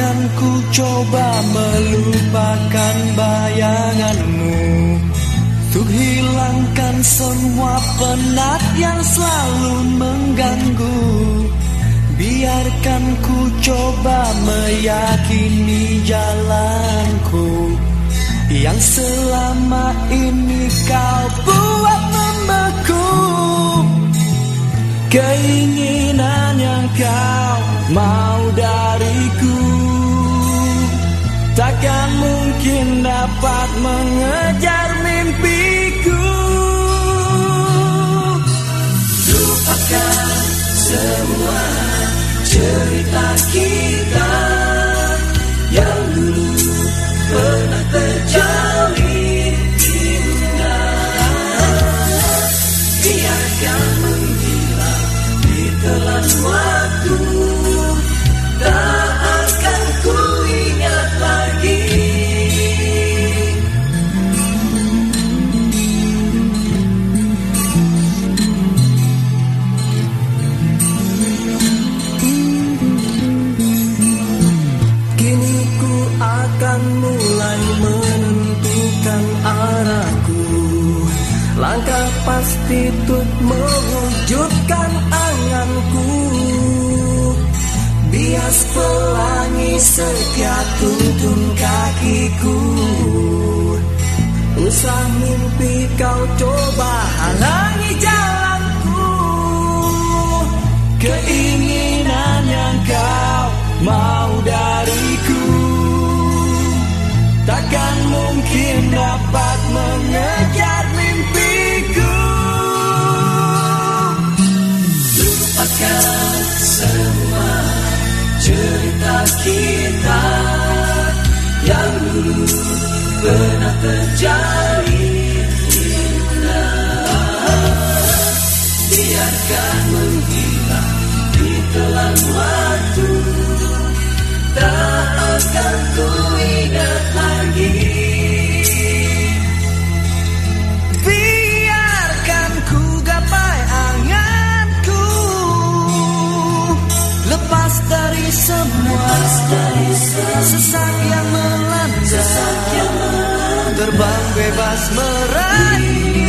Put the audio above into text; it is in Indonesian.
Akan ku coba melupakan bayanganmu. Untuk hilangkan semua penat yang selalu mengganggu. Biarkan ku coba meyakini jalanku. Yang selama ini kau buat membeku. Keinginan yang kau mau mungkin dapat mengejar mimpiku. Lupakan semua cerita kita Langkah pasti untuk mewujudkan anganku. Bias pelangi setia tuntun kakiku. Usah mimpi kau coba kita Yang dulu pernah terjadi Biarkan menghilang di telan waktu. Tak akan ku ingat lagi terbang bebas meraih.